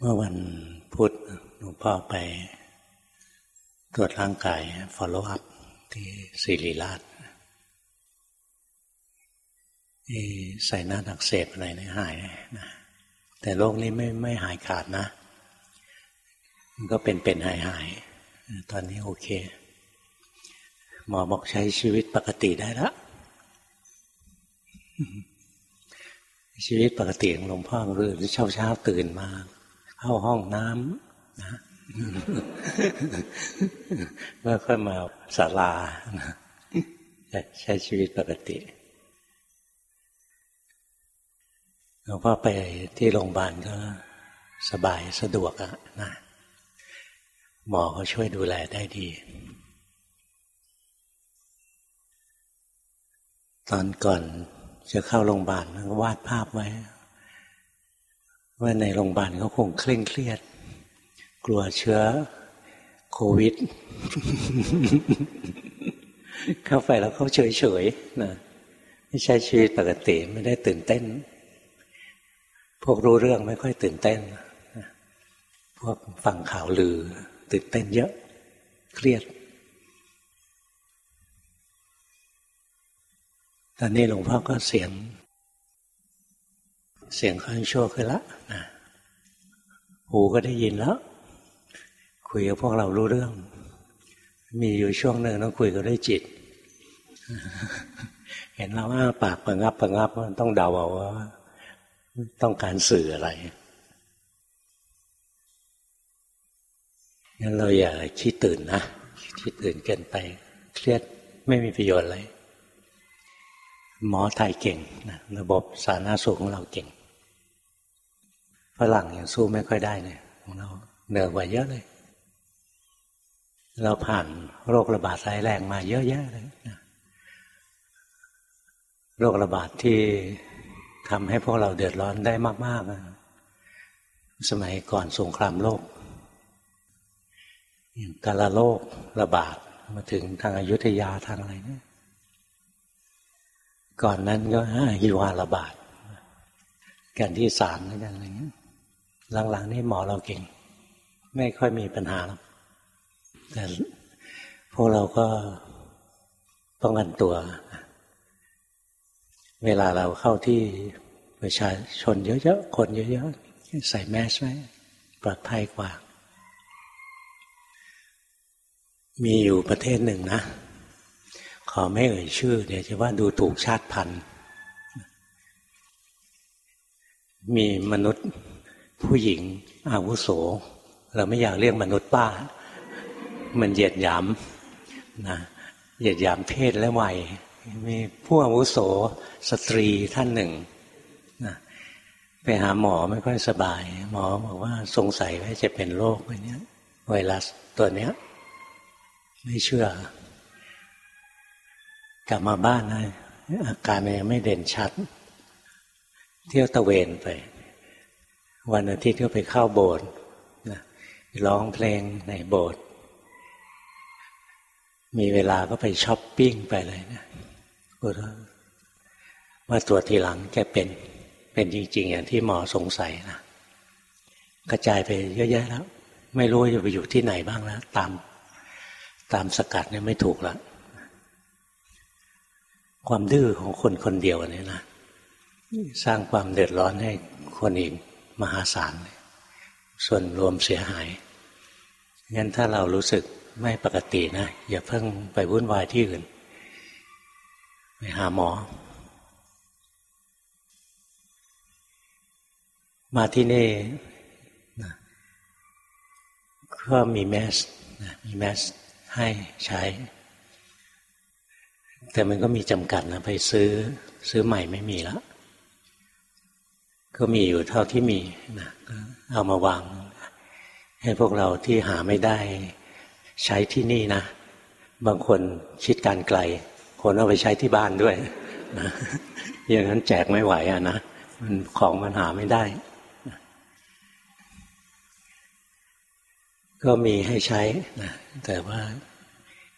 เมื่อวันพุธหลวงพ่อไป ตรวจร่างกาย follow up ที่ศิริราชที่ใส่หน้าดักเสพอะไรนี่หายนะแต่โรคนี้ไม่ไม่หายขาดนะ มันก็เป็นเป็นหายหาย ตอนนี้โอเค หมอบอกใช้ชีวิตปกติได้แล้วชีวิตปกติของหลวงพ่อคือเช้าเช้าตื่นมา เข้าห้องน้ำนะเมื่อค่อยมาศาลาใช้ชีวิตปกติหลวงพ่อไปที่โรงพยาบาลก็สบายสะดวกอะนะหมอเขาช่วยดูแลได้ดี ตอนก่อนจะเข้าโรงพยาบาลก็วาดภาพไว้ ว่าในโรงพยาบาลเขาคงเคร่งเครียด กลัวเชื้อโควิด เข้าไปแล้วเขาเฉยเฉยนะไม่ใช่ชีวิตปกติไม่ได้ตื่นเต้น พวกรู้เรื่องไม่ค่อยตื่นเต้น พวกฟังข่าวลือ ตื่นเต้นเยอะ เครียด ตอนนี้หลวงพ่อก็เสียง เสียงค่อยชั่วขึ้นละนะหูก็ได้ยินแล้ว คุยกับพวกเรารู้เรื่อง มีอยู่ช่วงหนึ่งต้องคุยกับด้วยจิต เห็นเราว่าปากประงับประงับต้องเดาเอาว่า ต้องการสื่ออะไรงั้นเราอย่าคิดตื่นนะคิดตื่นเกินไปเครียดไม่มีประโยชน์เลยหมอไทยเก่งนะระบบสาธารณสุขของเราเก่ง ฝรั่งยังสู้ไม่ค่อยได้เลยของเราเหนือกว่าเยอะเลย เราผ่านโรคระบาดร้ายแรงมาเยอะแยะเลยโรคระบาดที่ทำให้พวกเราเดือดร้อนได้มากๆ สมัยก่อนสงครามโลกอย่างกาลโลกระบาดมาถึงทางอายุทยาทางอะไรเนี่ยก่อนนั้นก็ฮิวาระบาดกันที่สามแล้วกันอะไรเงี้ย หลังๆนี่หมอเราเก่ง ไม่ค่อยมีปัญหาหรอกแต่พวกเราก็ป้องกันตัว เวลาเราเข้าที่ประชาชนเยอะๆคนเยอะๆใส่แมสไว้ปลอดภัยกว่า มีอยู่ประเทศหนึ่งนะ ขอไม่เอ่ยชื่อ เดี๋ยวจะว่าดูถูกชาติพันธุ์ มีมนุษย์ ผู้หญิงอาวุโส เราไม่อยากเรียกมนุษย์ป้า มันเหยียดหยามนะเหยียดหยามเพศและวัยมีผู้อาวุโสสตรีท่านหนึ่งนะไปหาหมอไม่ค่อยสบาย หมอบอกว่าสงสัยว่าจะเป็นโรคอะไรเนี้ยไวรัสตัวเนี้ย ไม่เชื่อ กลับมาบ้านนะอาการยังไม่เด่นชัด เที่ยวตะเวนไป วันอาทิตย์ก็ไปเข้าโบสถ์นะร้องเพลงในโบสถ์มีเวลาก็ไปช้อปปิ้งไปเลยนะพูดว่าตัวทีหลังแกเป็นเป็นจริง ๆ อย่างที่หมอสงสัยนะกระจายไปเยอะแยะแล้ว ไม่รู้จะไปอยู่ที่ไหนบ้างแล้วตามตามสกัดเนี่ยไม่ถูกละความดื้อของคนคนเดียวเนี่ยนะสร้างความเดือดร้อนให้คนอื่น มหาศาล ส่วนรวมเสียหายงั้นถ้าเรารู้สึกไม่ปกตินะ อย่าเพิ่งไปวุ่นวายที่อื่น ไปหาหมอ มาที่นี่นะก็มีแมสนะมีแมสให้ใช้ แต่มันก็มีจำกัดนะ ไปซื้อซื้อใหม่ไม่มีแล้ว ก็มีอยู่เท่าที่มีนะเอามาวาง ให้พวกเราที่หาไม่ได้ใช้ที่นี่นะ บางคนคิดการไกล คนเอาไปใช้ที่บ้านด้วยนะอย่างนั้นแจกไม่ไหวอะนะมันของมันหาไม่ได้ ก็มีให้ใช้นะแต่ว่า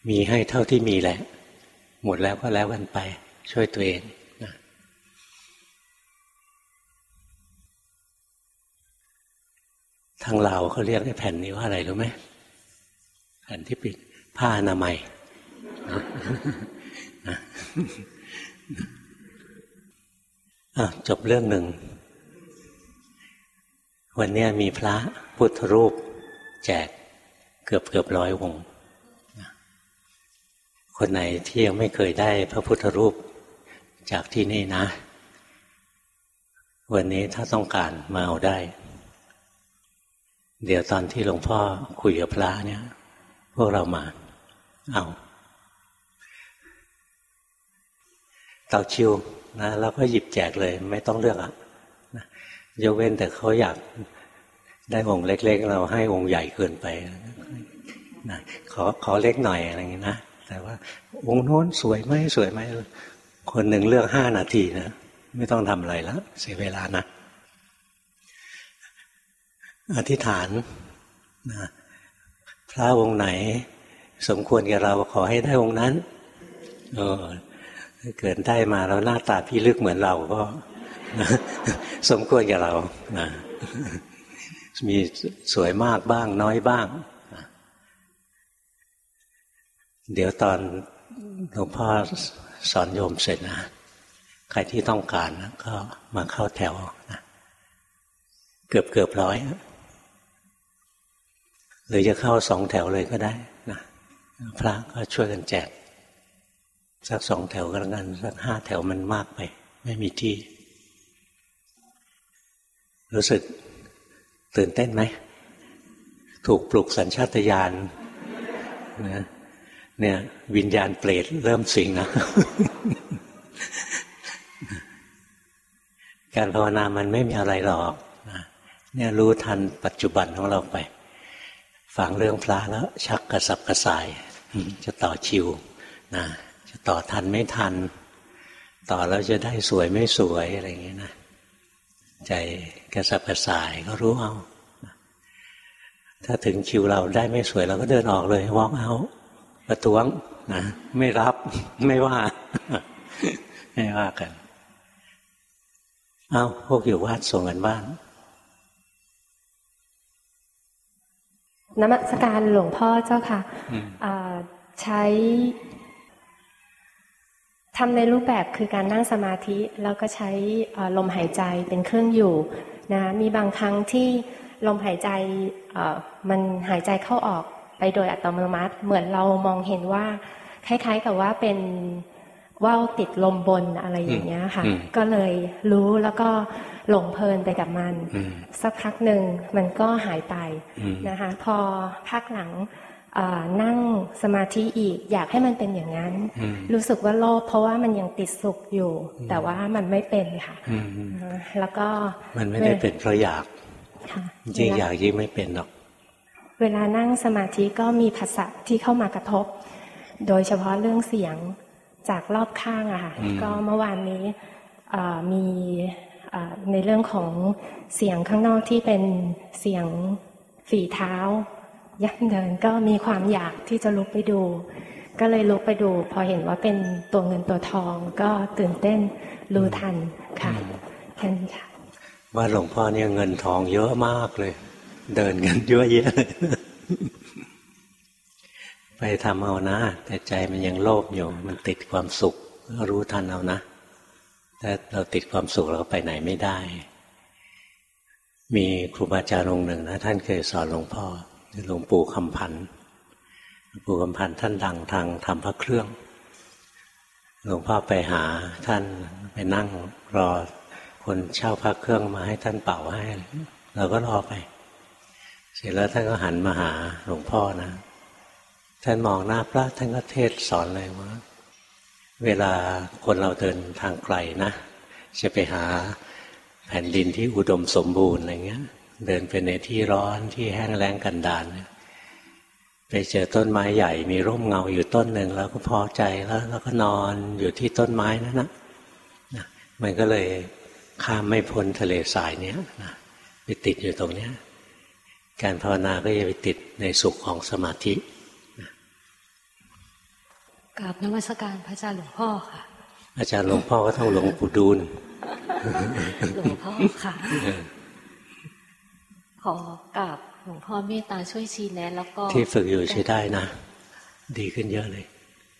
มีให้เท่าที่มีแหละ หมดแล้วก็แล้วกันไป ช่วยตัวเอง ทางเราเขาเรียกแผ่นนี้ว่าอะไรรู้ไหมแผ่นที่ปิดผ้าอนามัยจบเรื่องหนึ่ง วันนี้มีพระพุทธรูป แจกเกือบเกือบร้อยองค์คนไหนที่ยังไม่เคยได้พระพุทธรูปจากที่นี่นะ วันนี้ถ้าต้องการมาเอาได้ เดี๋ยวตอนที่หลวงพ่อคุยกับพระเนี่ย พวกเรามา เอาเต่าชิวนะแล้วก็หยิบแจกเลย ไม่ต้องเลือกอะยกเว้นแต่เขาอยากได้องค์เล็ก ๆ เราให้องค์ใหญ่เกินไปนะขอขอเล็กหน่อยอะไรอย่างนี้นะแต่ว่า องค์โน้นสวยไหมสวยไหมคนหนึ่งเลือกห้านาทีนะไม่ต้องทำอะไรแล้วเสียเวลานะ อธิษฐานนะพระองค์ไหน สมควรแก่เราขอให้ได้องค์นั้นเออเกิดได้มาแล้วหน้าตาพี่ลึกเหมือนเราก็สมควรแก่เรานะมีสวยมากบ้าง น้อยบ้าง เดี๋ยวตอนหลวงพ่อสอนโยมเสร็จนะ ใครที่ต้องการนะก็มาเข้าแถวนะเกือบเกือบร้อย หรือจะเข้าสองแถวเลยก็ได้นะพระก็ช่วยกันแจก สักสองแถวก็แล้วกันสักห้าแถวมันมากไป ไม่มีที่ รู้สึกตื่นเต้นไหม ถูกปลุกสัญชาตญาณนะเนี่ย วิญญาณเปรตเริ่มสิงนะการภาวนามันไม่มีอะไรหรอกนะเนี่ยรู้ทันปัจจุบันของเราไป ฟังเรื่องพระแล้ว ชักกระสับกระส่าย จะต่อชิวนะจะต่อทันไม่ทัน ต่อแล้วจะได้สวยไม่สวยอะไรอย่างเงี้ยนะใจกระสับกระส่ายก็รู้เอาถ้าถึงคิวเราได้ไม่สวยเราก็เดินออกเลยวอกเอาประท้วงนะไม่รับไม่ว่า ไม่ว่ากัน เอาพวกอยู่วาดส่งกันบ้าน นมัสการหลวงพ่อเจ้าค่ะใช้ทำในรูปแบบคือการนั่งสมาธิแล้วก็ใช้ลมหายใจเป็นเครื่องอยู่นะมีบางครั้งที่ลมหายใจมันหายใจเข้าออกไปโดยอัตโนมัติ เหมือนเรามองเห็นว่า คล้ายๆกับว่าเป็น ว่าวติดลมบนอะไรอย่างเงี้ยค่ะ ก็เลยรู้แล้วก็หลงเพลินไปกับมัน สักพักหนึ่งมันก็หายไปนะคะ พอพักหลังนั่งสมาธิอีกอยากให้มันเป็นอย่างนั้น รู้สึกว่าโลภเพราะว่ามันยังติดสุขอยู่ แต่ว่ามันไม่เป็นค่ะแล้วก็มันไม่ได้เป็นเพราะอยากจริงอยากยิ่งไม่เป็นหรอก เวลานั่งสมาธิก็มีภาษาที่เข้ามากระทบ โดยเฉพาะเรื่องเสียง จากรอบข้างอะค่ะก็เมื่อวานนี้มีในเรื่องของเสียงข้างนอกที่เป็นเสียงฝีเท้ายักเดินก็มีความอยากที่จะลุกไปดู ก็เลยลุกไปดู พอเห็นว่าเป็นตัวเงินตัวทองก็ตื่นเต้นรู้ทันค่ะแค่นี้ค่ะว่าหลวงพ่อเนี่ยเงินทองเยอะมากเลย เดินกันเยอะแยะ ไปทำเอานะ แต่ใจมันยังโลภอยู่ มันติดความสุขก็รู้ทันเอานะถ้าเราติดความสุขเราก็ไปไหนไม่ได้ มีครูบาอาจารย์องค์หนึ่งนะ ท่านเคยสอนหลวงพ่อหลวงปู่คำพันธ์หลวงปู่คำพันธ์ท่านดังทางทำพระเครื่อง หลวงพ่อไปหาท่านไปนั่งรอคนเช่าพระเครื่องมาให้ท่านเป่าให้ เราก็รอไป เสร็จแล้วท่านก็หันมาหาหลวงพ่อนะ ท่านมองหน้าพระท่านก็เทศสอนเลยว่า เวลาคนเราเดินทางไกลนะจะไปหาแผ่นดินที่อุดมสมบูรณ์อะไรเงี้ย เดินไปในที่ร้อนที่แห้งแล้งกันดานไปเจอต้นไม้ใหญ่มีร่มเงาอยู่ต้นหนึ่งแล้วก็พอใจแล้วแล้วก็นอนอยู่ที่ต้นไม้นั่นนะมันก็เลยข้ามไม่พ้นทะเลทรายเนี้ยนะไปติดอยู่ตรงเนี้ย การภาวนาก็จะไปติดในสุขของสมาธิ กราบนวัสการพระอาจารย์หลวงพ่อค่ะ อาจารย์หลวงพ่อก็ต้องหลวงปู่ดูลหลวงพ่อค่ะขออกราบหลวงพ่อเมตตาช่วยชี้แนะ แล้วก็ ที่ฝึกอยู่ใช้ได้นะ ดีขึ้นเยอะเลย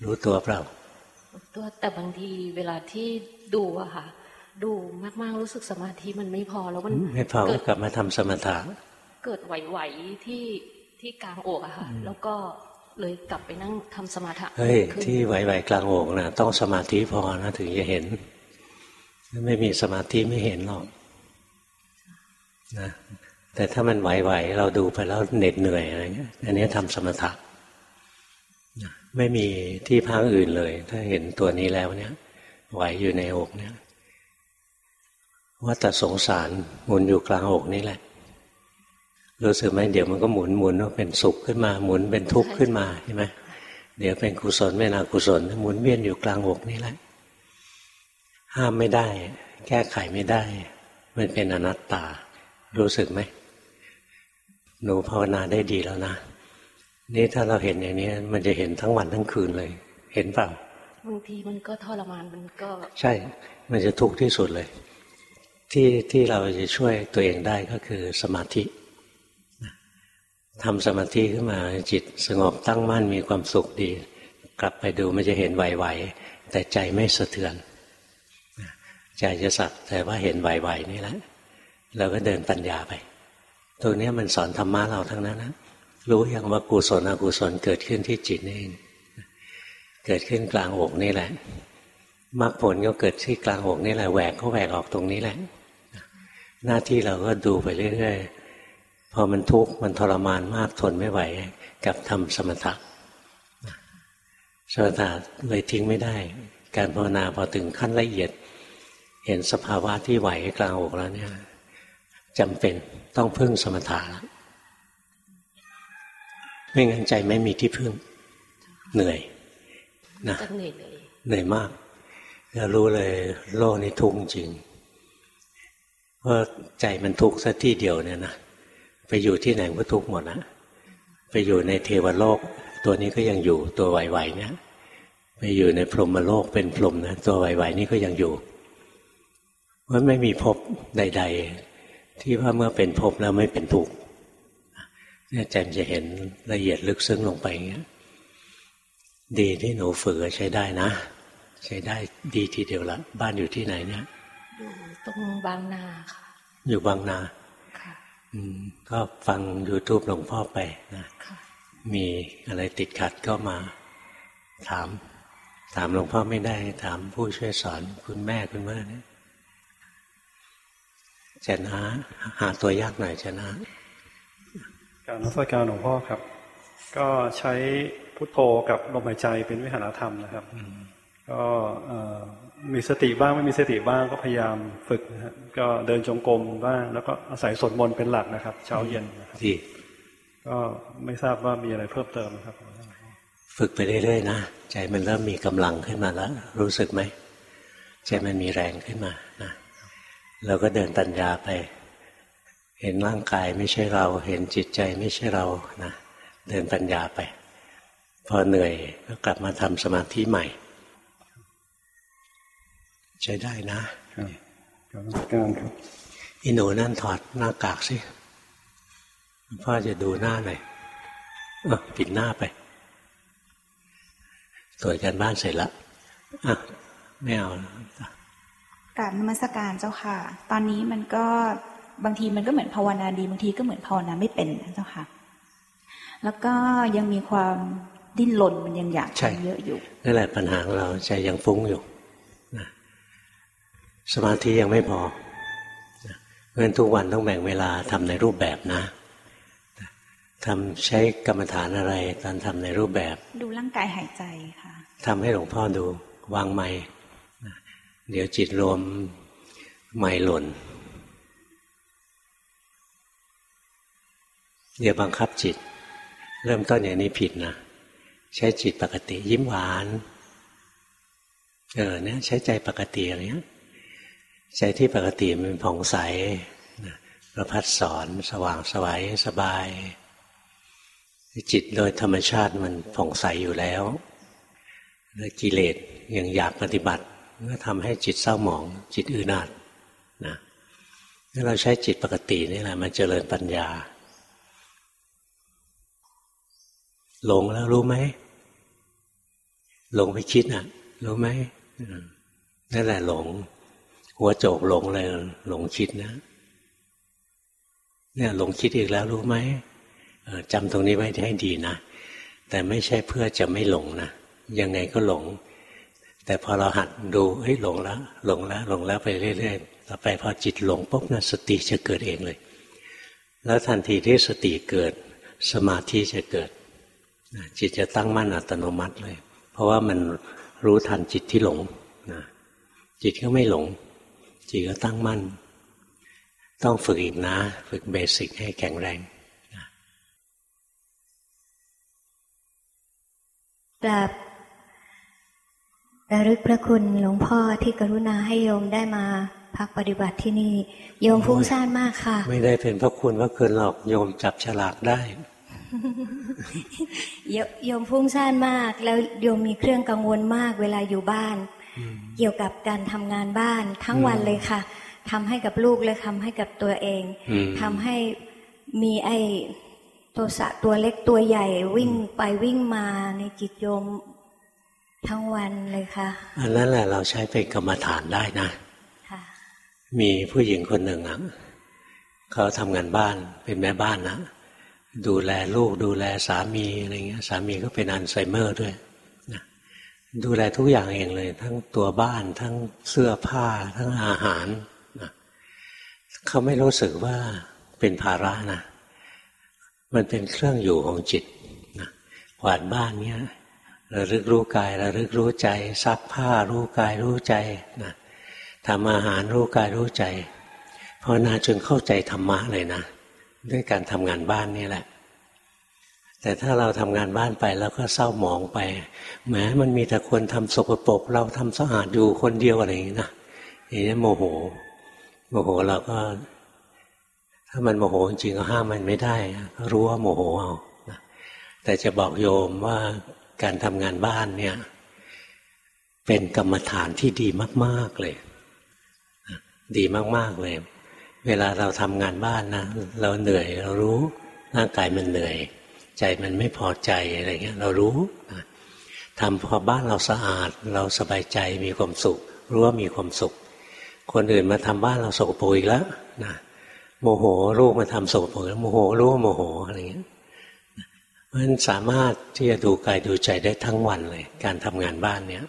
รู้ตัวเปล่าตัวแต่บางทีเวลาที่ดูอะค่ะ ดูมากๆรู้สึกสมาธิมันไม่พอแล้วมันไม่พอเกิดกลับมาทำสมถะเกิดไหวๆที่ที่กลางอกอะค่ะ แล้วก็ เลยกลับไปนั่งทำสมาธิเฮ้ยที่ไหวๆกลางอกนะต้องสมาธิพอนะถึงจะเห็นไม่มีสมาธิไม่เห็นหรอกนะแต่ถ้ามันไหวๆเราดูไปแล้วเหน็ดเหนื่อยอะไรเงี้ยอันนี้ทำสมถะนะไม่มีที่พักอื่นเลย ถ้าเห็นตัวนี้แล้วเนี่ย ไหวอยู่ในอกเนี่ยว่าแต่สงสารมุนอยู่กลางอกนี่แหละ รู้สึกไหมเดี๋ยวมันก็หมุนหมุนว่าเป็นสุขขึ้นมา หมุนเป็นทุกข์ขึ้นมาใช่ไหมเดี๋ยวเป็นกุศลเป็นอกุศลหมุนเวียนอยู่กลางอกนี่แหละ ห้ามไม่ได้ แก้ไขไม่ได้ มันเป็นอนัตตา รู้สึกไหมหนูภาวนาได้ดีแล้วนะนี่ถ้าเราเห็นอย่างนี้มันจะเห็นทั้งวันทั้งคืนเลย เห็นเปล่าบางทีมันก็ทรมานมันก็ ใช่ มันจะทุกข์ที่สุดเลย ที่ที่เราจะช่วยตัวเองได้ก็คือสมาธิ ทำสมาธิขึ้นมาจิตสงบตั้งมั่นมีความสุขดี กลับไปดูมันจะเห็นไหวๆแต่ใจไม่สะเทือน ใจจะสักแต่ว่าเห็นไหวๆนี่แหละเราก็เดินปัญญาไป ตัวนี้มันสอนธรรมะเราทั้งนั้นนะรู้อย่างว่ากุศลอกุศลเกิดขึ้นที่จิตนี่เองเกิดขึ้นกลางอกนี่แหละมรรคผลก็เกิดที่กลางอกนี่แหละแหวกก็แหวกออกตรงนี้แหละ หน้าที่เราก็ดูไปเรื่อยๆ พอมันทุกข์มันทรมานมากทนไม่ไหวกับทำสมถะสมถะเลยทิ้งไม่ได้ การภาวนาพอถึงขั้นละเอียด เห็นสภาวะที่ไหวกลางอกแล้วเนี่ยจำเป็นต้องพึ่งสมถะแล้วไม่งั้นใจไม่มีที่พึ่ง เหนื่อยนะเหนื่อยเลยเหนื่อยมากแล้วรู้เลยโลกนี้ทุกข์จริงเพราะใจมันทุกข์ซะที่เดียวเนี่ยนะ ไปอยู่ที่ไหนก็ทุกข์หมดนะไปอยู่ในเทวโลก ตัวนี้ก็ยังอยู่ตัวไหวๆเนี่ยไปอยู่ในพรหมโลกเป็นพรหมนะตัวไหวๆนี่ก็ยังอยู่เพราะไม่มีภพใด ๆ ที่ว่าเมื่อเป็นภพแล้วไม่เป็นทุกข์เนี่ยใจมันจะเห็นละเอียดลึกซึ้งลงไปอย่างเงี้ยดีที่หนูฝึกใช้ได้นะ ใช้ได้ดีทีเดียวละบ้านอยู่ที่ไหนเนี่ยอยู่ตรงบางนาค่ะ อยู่บางนาค่ะอืม ก็ฟัง YouTube หลวงพ่อไปนะค่ะมีอะไรติดขัดก็มาถาม ถามหลวงพ่อไม่ได้ ถามผู้ช่วยสอนคุณแม่คุณแม่เนี่ยจะนะหาตัวยากหน่อยจะนะการนักการหลวงพ่อครับ ก็ใช้พุทโธกับลมหายใจเป็นวิหารธรรมนะครับ ก็เอ่อ มีสติบ้างไม่มีสติบ้างก็พยายามฝึกนะฮะก็เดินจงกรมบ้างแล้วก็อาศัยสวดมนต์เป็นหลักนะครับ เช้าเย็นนะครับดีก็ไม่ทราบว่ามีอะไรเพิ่มเติมไหมครับ ฝึกไปเรื่อยๆนะใจมันเริ่มมีกำลังขึ้นมาแล้ว รู้สึกไหมใจมันมีแรงขึ้นมานะเราก็เดินปัญญาไป เห็นร่างกายไม่ใช่เรา เห็นจิตใจไม่ใช่เรานะเดินปัญญาไป พอเหนื่อยก็กลับมาทำสมาธิใหม่ ใช้ได้นะครับการนักการครับอีหนูนั่นถอดหน้ากากสิพ่อจะดูหน้าหน่อยเออปิดหน้าไปตรวจกันบ้านเสร็จแล้วอะไม่เอากราบนมัสการเจ้าค่ะ ตอนนี้มันก็บางทีมันก็เหมือนภาวนาดีบางทีก็เหมือนภาวนาไม่เป็นนะเจ้าค่ะ แล้วก็ยังมีความดิ้นรนมันยังอยากใช่ทำเยอะอยู่นั่นแหละปัญหาของเราใจยังฟุ้งอยู่นะ สมาธิยังไม่พอนะเพราะฉะนั้นทุกวันต้องแบ่งเวลาทำในรูปแบบนะทำใช้กรรมฐานอะไรตอนทำในรูปแบบ ดูร่างกายหายใจค่ะทำให้หลวงพ่อดูวางไม้นะเดี๋ยวจิตรวมไม่หล่นอย่าบังคับจิต เริ่มต้นอย่างนี้ผิดนะใช้จิตปกติยิ้มหวาน เออเนี่ยใช้ใจปกติอะไรเงี้ย ใจที่ปกติมันผ่องใสประพัดสอนสว่างสวัยสบาย จิตโดยธรรมชาติมันผ่องใสอยู่แล้วแล้วกิเลสยังอยากปฏิบัติก็ทำให้จิตเศร้าหมอง จิตอือนาดนะเราใช้จิตปกตินี่แหละมันเจริญปัญญา หลงแล้วรู้ไหมหลงไปคิดอะ รู้ไหมนั่นแหละหลง หัวโจกหลงเลยหลงคิดนะ เนี่ยหลงคิดอีกแล้วรู้ไหมจำตรงนี้ไว้ให้ดีนะ แต่ไม่ใช่เพื่อจะไม่หลงนะยังไงก็หลง แต่พอเราหัดดูเฮ้ยหลงแล้ว หลงแล้ว หลงแล้วไปเรื่อยๆต่อไปพอจิตหลงปุ๊บนะสติจะเกิดเองเลย แล้วทันทีที่สติเกิด สมาธิจะเกิดจิตจะตั้งมั่นอัตโนมัติเลย เพราะว่ามันรู้ทันจิตที่หลงนะจิตก็ไม่หลง จิตก็ตั้งมั่น ต้องฝึกอีกนะ ฝึกเบสิกให้แข็งแรงกราบระลึกพระคุณหลวงพ่อที่กรุณาให้โยมได้มาพักปฏิบัติที่นี่ โยมฟุ้งซ่านมากค่ะ ไม่ได้เป็นพระคุณว่าเกินหรอกโยมจับฉลากได้โยมฟุ้งซ่านมาก แล้วโยมมีเครื่องกังวลมากเวลาอยู่บ้าน เกี่ยวกับการทำงานบ้านทั้งวันเลยค่ะทำให้กับลูกและทำให้กับตัวเองทำให้มีไอตัวสะตัวเล็กตัวใหญ่วิ่งไปวิ่งมาในจิตโยมทั้งวันเลยค่ะ อันนั้นแหละเราใช้เป็นกรรมฐานได้นะค่ะมีผู้หญิงคนหนึ่งอะเขาทำงานบ้านเป็นแม่บ้านนะดูแลลูกดูแลสามีอะไรเงี้ย สามีก็เป็นอัลไซเมอร์ด้วยนะ ดูแลทุกอย่างเองเลย ทั้งตัวบ้านทั้งเสื้อผ้า ทั้งอาหารนะเขาไม่รู้สึกว่าเป็นภาระนะมันเป็นเครื่องอยู่ของจิตนะกวาดบ้านเนี้ยระลึกรู้กายระลึกรู้ใจซักผ้ารู้กายรู้ใจนะทำอาหารรู้กายรู้ใจภาวนาจนเข้าใจธรรมะเลยนะ ด้วยการทำงานบ้านนี่แหละ แต่ถ้าเราทำงานบ้านไปแล้วก็เศร้าหมองไปแม้มันมีแต่คนทำสกปรกเราทำสะอาดอยู่คนเดียวอะไรอย่างนี้นะอย่างนี้โมโห โมโหเราก็ ถ้ามันโมโหจริงก็ห้ามมันไม่ได้ก็รู้ว่าโมโหเอาแต่จะบอกโยมว่าการทำงานบ้านเนี่ย เป็นกรรมฐานที่ดีมาก ๆเลยดีมากๆเลย เวลาเราทำงานบ้านนะเราเหนื่อยเรารู้ร่างกายมันเหนื่อย ใจมันไม่พอใจอะไรเงี้ย เรารู้ทำพอบ้านเราสะอาด เราสบายใจมีความสุข รู้ว่ามีความสุข คนอื่นมาทำบ้านเราสกปรกอีกแล้วนะโมโหลูกมาทำสกปรกแล้วโมโหรู้ว่าโมโหอะไรเงี้ยเพราะฉะนั้นสามารถที่จะดูกายดูใจได้ทั้งวันเลย การทำงานบ้านเนี้ย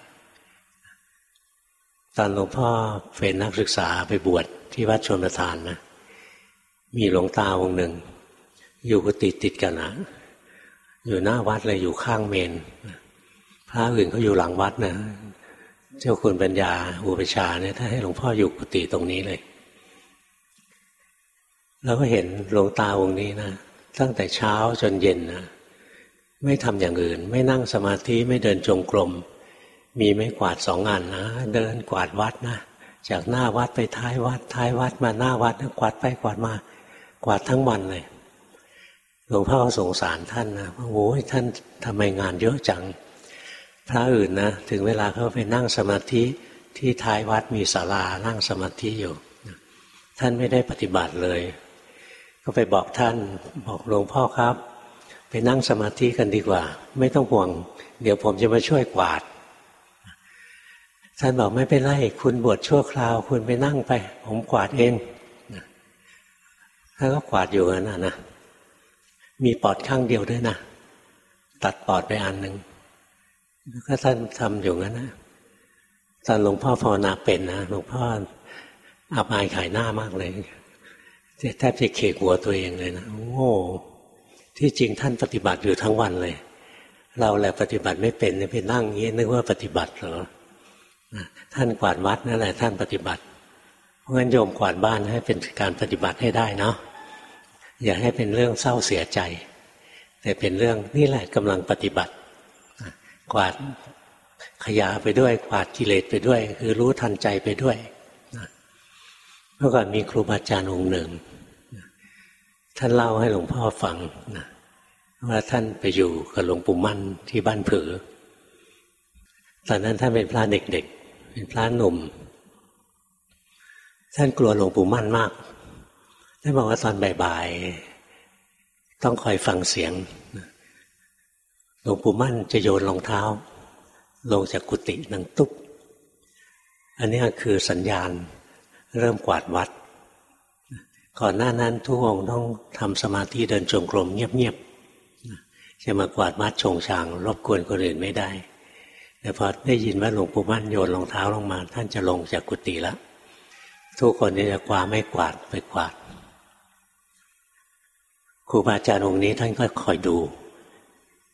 ตอนหลวงพ่อเป็นนักศึกษาไปบวชที่วัดชนประทานนะมีหลวงตาองค์หนึ่ง อยู่กุฏิติดกันนะ อยู่หน้าวัดเลยอยู่ข้างเมน พระอื่นเขาอยู่หลังวัดนะ เจ้าคุณปัญญาอุปชาเนี่ยถ้าให้หลวงพ่ออยู่กุฏิตรงนี้เลยแล้วก็เห็นหลวงตาองค์นี้นะตั้งแต่เช้าจนเย็นนะไม่ทำอย่างอื่น ไม่นั่งสมาธิไม่เดินจงกรม มีไม่กวาดสองอันนะ เดินกวาดวัดนะ จากหน้าวัดไปท้ายวัด ท้ายวัดมาหน้าวัดกวาดไปกวาดมา กวาดทั้งวันเลย หลวงพ่อสงสารท่านนะว่าโอ้ยท่านทำไมงานเยอะจัง พระอื่นนะ ถึงเวลาเขาไปนั่งสมาธิที่ท้ายวัดมีศาลานั่งสมาธิอยู่ท่านไม่ได้ปฏิบัติเลย ก็ไปบอกท่านบอกหลวงพ่อครับ ไปนั่งสมาธิกันดีกว่า ไม่ต้องห่วง เดี๋ยวผมจะมาช่วยกวาด ท่านบอกไม่เป็นไรคุณบวชชั่วคราว คุณไปนั่งไป ผมกวาดเองท่านก็กวาดอยู่นั่นนะ มีปอดข้างเดียวด้วยนะ ตัดปอดไปอันหนึ่งแล้วก็ท่านทำอยู่งั้นนะตอนหลวงพ่อภาวนาเป็นนะหลวงพ่ออับอายขายหน้ามากเลยแทบจะเขกหัวตัวเองเลยนะโอ้ที่จริงท่านปฏิบัติอยู่ทั้งวันเลย เราแหละปฏิบัติไม่เป็นไปนั่งงี้นึกว่าปฏิบัติเหรอท่านกวาดวัดนั่นแหละท่านปฏิบัติ เพราะงั้นโยมกวาดบ้านให้เป็นการปฏิบัติให้ได้เนาะ อย่าให้เป็นเรื่องเศร้าเสียใจ แต่เป็นเรื่องนี่แหละกำลังปฏิบัติ กวาดขยะไปด้วยกวาดกิเลสไปด้วย คือรู้ทันใจไปด้วยเมื่อก่อนมีครูบาอาจารย์องค์หนึ่ง ท่านเล่าให้หลวงพ่อฟังนะว่าท่านไปอยู่กับหลวงปู่มั่นที่บ้านผือ ตอนนั้นท่านเป็นพระเด็กๆ เป็นพระหนุ่ม ท่านกลัวหลวงปู่มั่นมาก ได้บอกว่าตอนบ่ายๆต้องคอยฟังเสียงหลวงปู่มั่นจะโยนรองเท้า ลงจากกุฏินังตุ๊บอันนี้คือสัญญาณเริ่มกวาดวัด ก่อนหน้านั้นทุกองต้องทำสมาธิเดินจงกรมเงียบๆจะมากวาดวัดชงชาง รบกวนคนอื่นไม่ได้แต่พอได้ยินว่าหลวงปู่มั่นโยนรองเท้าลงมา ท่านจะลงจากกุฏิแล้วทุกคนจะกวาไม่กวาดไปกวาด ครูบาอาจารย์องค์นี้ท่านก็คอยดู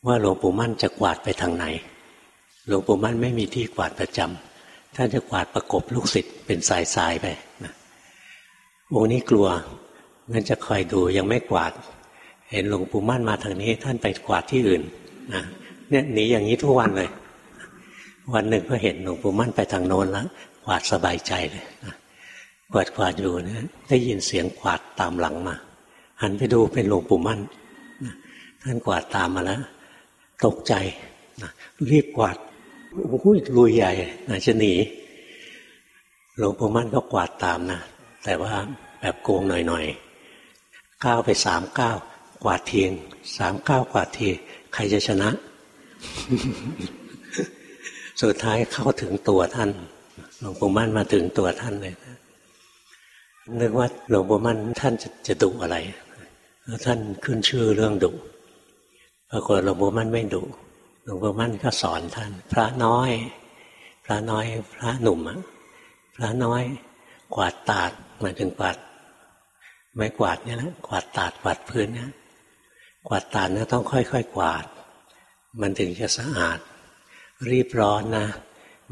ว่าหลวงปู่มั่นจะกวาดไปทางไหน หลวงปู่มั่นไม่มีที่กวาดประจำท่านจะกวาดประกบลูกศิษย์เป็นสายๆไปนะองค์นี้กลัวงั้นจะคอยดูยังไม่กวาด เห็นหลวงปู่มั่นมาทางนี้ ท่านไปกวาดที่อื่นนะเนี่ยหนีอย่างนี้ทุกวันเลย วันหนึ่งก็เห็นหลวงปู่มั่นไปทางโน้นแล้วกวาดสบายใจเลยนะกวาดกวาดอยู่เนี่ยได้ยินเสียงกวาดตามหลังมา หันไปดูเป็นหลวงปู่มั่นท่านกวาดตามมาแล้วตกใจรีบกวาดโอ้ยลุยใหญ่นะจะหนีหลวงปู่มั่นก็กวาดตามนะแต่ว่าแบบโกงหน่อยๆก้าวไปสามก้าวกวาดทีงสามก้าวกวาดทีใครจะชนะ สุดท้ายเข้าถึงตัวท่านหลวงปู่มั่นมาถึงตัวท่านเลยนึกว่าหลวงปู่มั่นท่านจะจะดุอะไร ท่านขึ้นชื่อเรื่องดุปรากฏหลวงปู่มั่นไม่ดุหลวงปู่มั่นก็สอนท่าน พระน้อย พระน้อย พระหนุ่มอะพระน้อย กวาดตาดมาถึงกวาดไม่กวาดเนี่ยนะกวาดตาดกวาดพื้นเนี่ยกวาดตาดเนี่ยต้องค่อยๆกวาด มันถึงจะสะอาด รีบร้อนนะ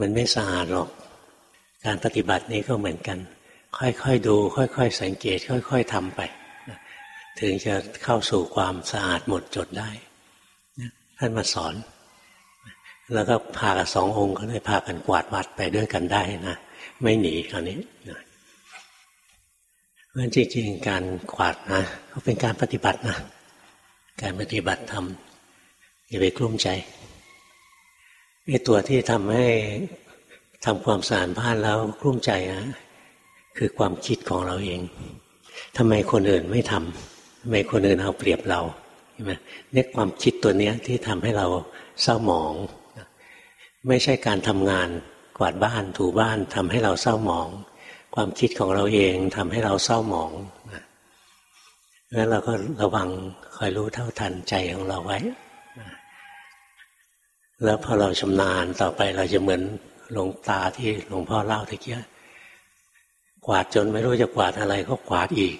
มันไม่สะอาดหรอก การปฏิบัตินี้ก็เหมือนกัน ค่อยๆดู ค่อย ๆ สังเกต ค่อย ๆทำไป ถึงจะเข้าสู่ความสะอาดหมดจดได้ท่านมาสอน แล้วก็พากับสององค์ก็เลยพากันกวาดวัดไปด้วยกันได้นะไม่หนีคราวนี้นะเพราะจริงๆการกวาดนะก็เป็นการปฏิบัตินะการปฏิบัติทำอย่าไปกลุ้มใจไอ้ตัวที่ทำให้ทำความสะอาดบ้านแล้วกลุ้มใจนะคือความคิดของเราเองทำไมคนอื่นไม่ทำทำ ไมคนอื่นเอาเปรียบเราใช่ไหมเนี่ยความคิดตัวเนี้ยที่ทำให้เราเศร้าหมอง ไม่ใช่การทำงานกวาดบ้านถูบ้านทำให้เราเศร้าหมอง ความคิดของเราเองทำให้เราเศร้าหมองงั้นเราก็ระวังคอยรู้เท่าทันใจของเราไว้ แล้วพอเราชำนาญต่อไปเราจะเหมือนหลวงตาที่หลวงพ่อเล่าตะเกียกวาดจนไม่รู้จะกวาดอะไรก็กวาดอีก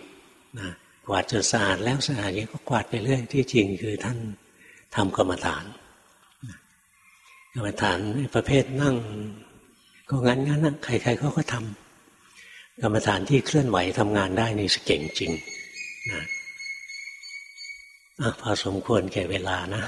นะ กวาดจนสะอาดแล้วสะอาดยังก็กวาดไปเรื่อยที่จริงคือท่านทำกรรมฐานกรรมฐานประเภทนั่ง ก็งั้นงั้นใครๆเขาก็ทำกรรมฐานที่เคลื่อนไหวทำงานได้นี่เก่งจริงนะอะพอสมควรแก่เวลานะ